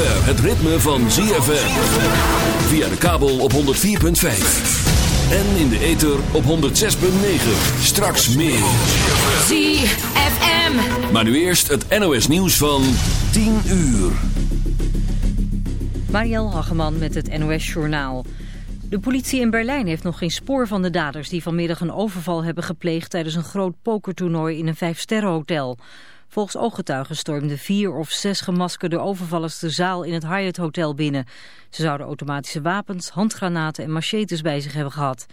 Het ritme van ZFM. Via de kabel op 104.5. En in de ether op 106.9. Straks meer. ZFM. Maar nu eerst het NOS nieuws van 10 uur. Mariel Hageman met het NOS Journaal. De politie in Berlijn heeft nog geen spoor van de daders... die vanmiddag een overval hebben gepleegd... tijdens een groot pokertoernooi in een vijfsterrenhotel... Volgens ooggetuigen stormden vier of zes gemaskerde overvallers de zaal in het Hyatt Hotel binnen. Ze zouden automatische wapens, handgranaten en machetes bij zich hebben gehad.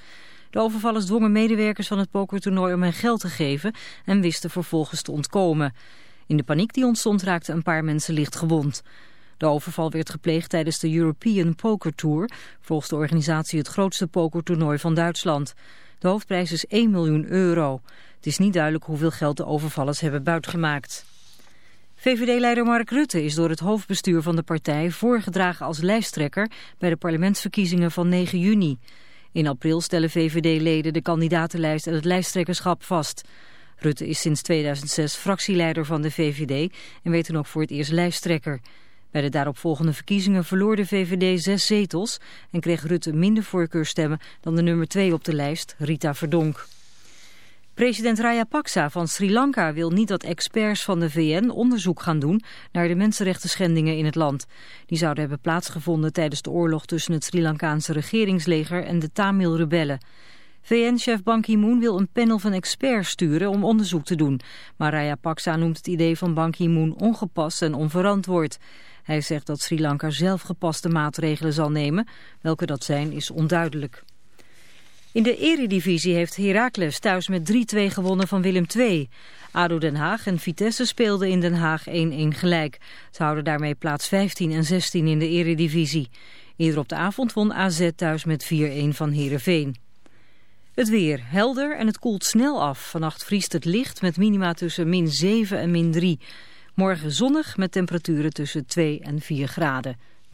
De overvallers dwongen medewerkers van het pokertoernooi om hen geld te geven en wisten vervolgens te ontkomen. In de paniek die ontstond raakten een paar mensen licht gewond. De overval werd gepleegd tijdens de European Poker Tour, volgens de organisatie het grootste pokertoernooi van Duitsland. De hoofdprijs is 1 miljoen euro. Het is niet duidelijk hoeveel geld de overvallers hebben buitgemaakt. VVD-leider Mark Rutte is door het hoofdbestuur van de partij voorgedragen als lijsttrekker bij de parlementsverkiezingen van 9 juni. In april stellen VVD-leden de kandidatenlijst en het lijsttrekkerschap vast. Rutte is sinds 2006 fractieleider van de VVD en weet dan ook voor het eerst lijsttrekker. Bij de daaropvolgende verkiezingen verloor de VVD zes zetels en kreeg Rutte minder voorkeurstemmen dan de nummer 2 op de lijst, Rita Verdonk. President Rajapaksa van Sri Lanka wil niet dat experts van de VN onderzoek gaan doen naar de mensenrechten schendingen in het land. Die zouden hebben plaatsgevonden tijdens de oorlog tussen het Sri Lankaanse regeringsleger en de Tamil-rebellen. VN-chef Ban Ki-moon wil een panel van experts sturen om onderzoek te doen. Maar Rajapaksa noemt het idee van Ban Ki-moon ongepast en onverantwoord. Hij zegt dat Sri Lanka zelf gepaste maatregelen zal nemen. Welke dat zijn is onduidelijk. In de eredivisie heeft Heracles thuis met 3-2 gewonnen van Willem II. ADO Den Haag en Vitesse speelden in Den Haag 1-1 gelijk. Ze houden daarmee plaats 15 en 16 in de eredivisie. Eerder op de avond won AZ thuis met 4-1 van Heerenveen. Het weer helder en het koelt snel af. Vannacht vriest het licht met minima tussen min 7 en min 3. Morgen zonnig met temperaturen tussen 2 en 4 graden.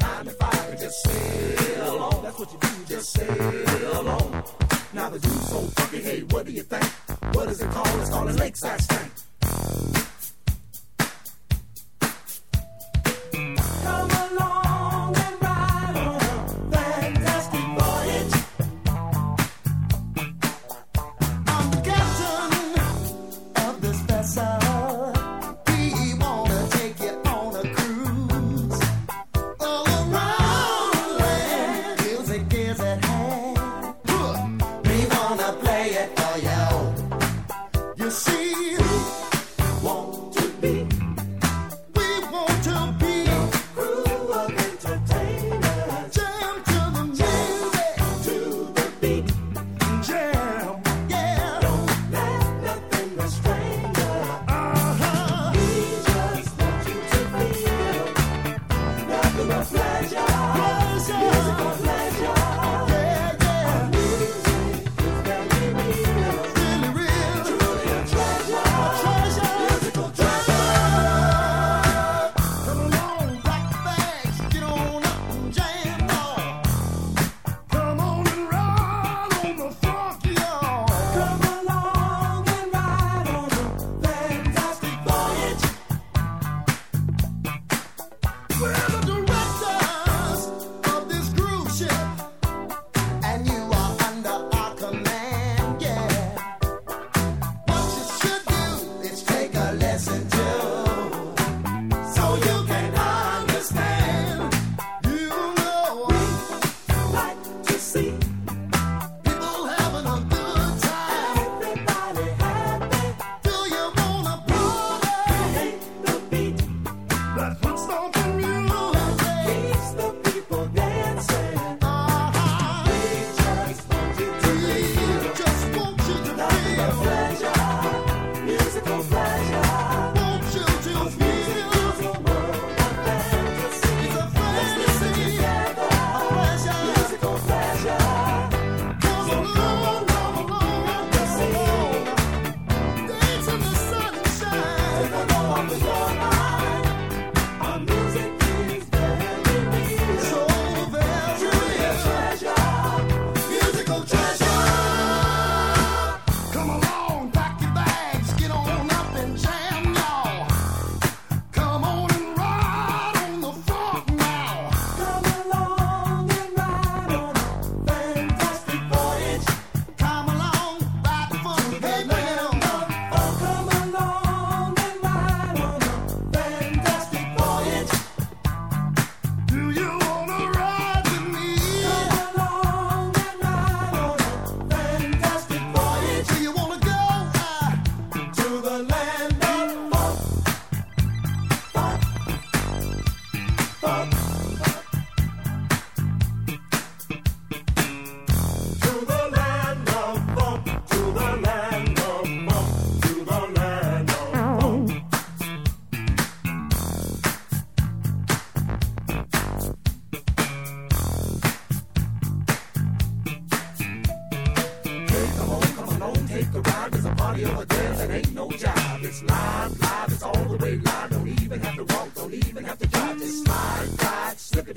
nine to five and just sail on. That's what you do, just sail on. Now the dude's so funky, hey, what do you think? What is it called? It's called a lakeside stank.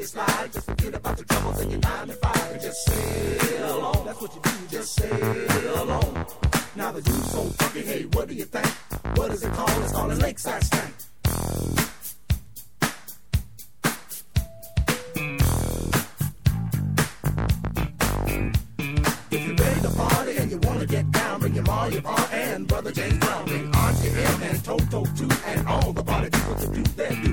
it slide. Just forget about your troubles and your nine to five. And just sail on. That's what you do. Just sail on. Now the dude's so funky. Hey, what do you think? What is it called? It's called a lakeside stank. If you're ready to party and you wanna get down, bring your ma, your pa, and brother James Brown, bring Auntie M and Toto too, and all the party people to do their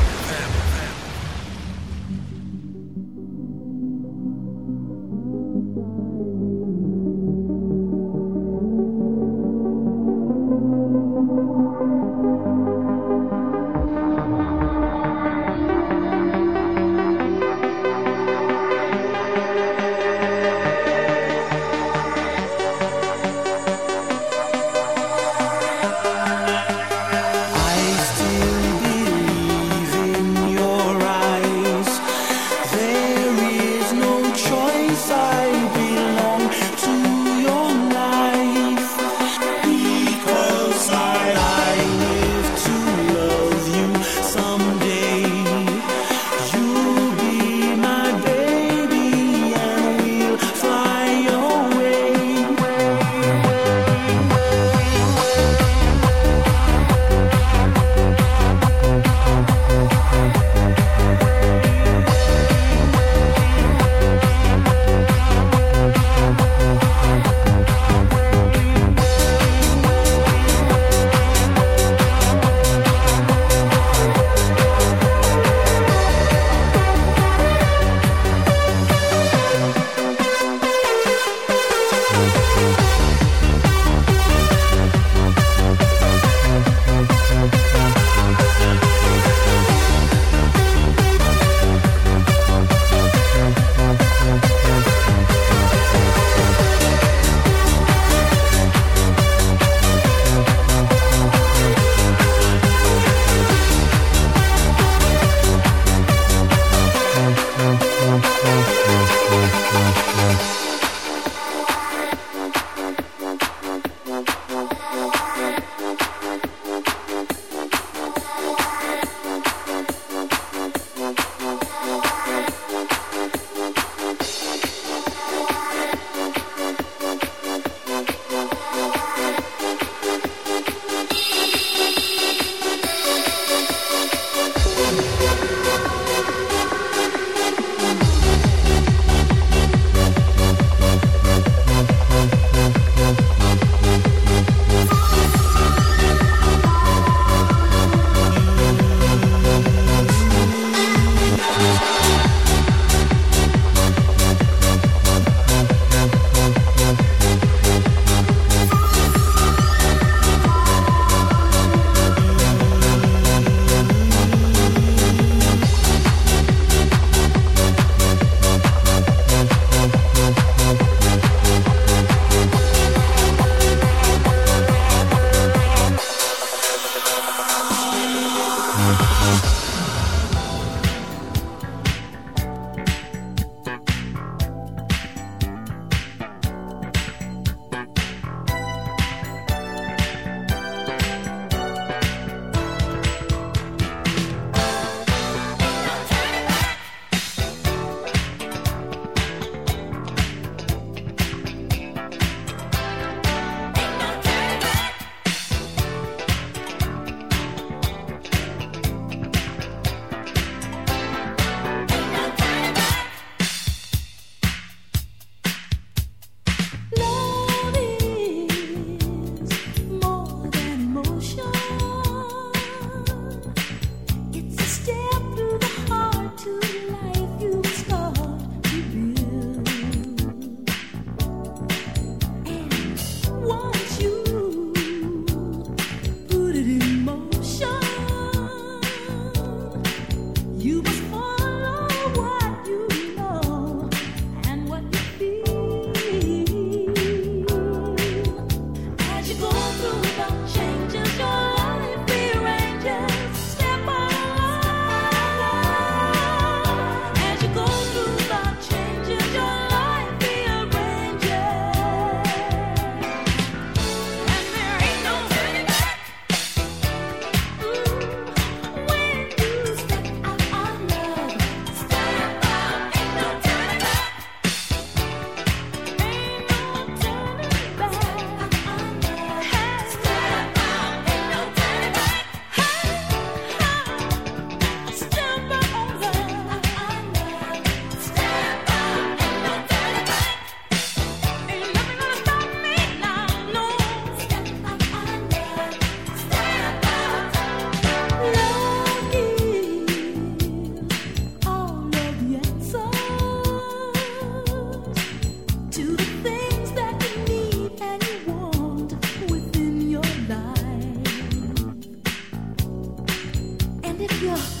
if you're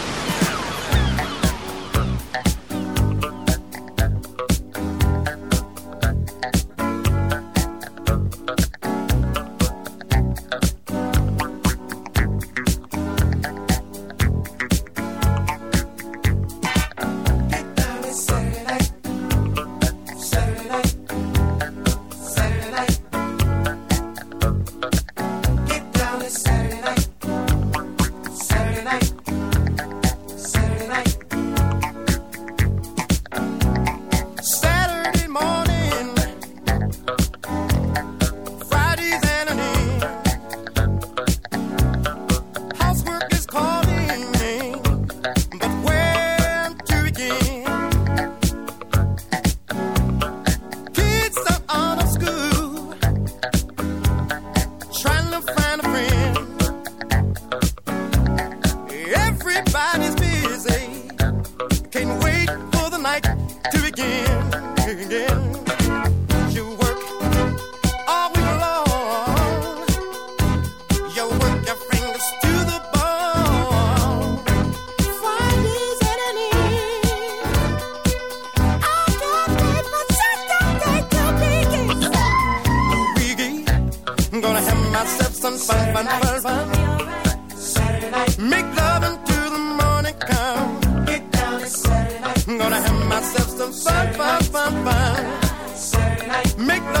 Make no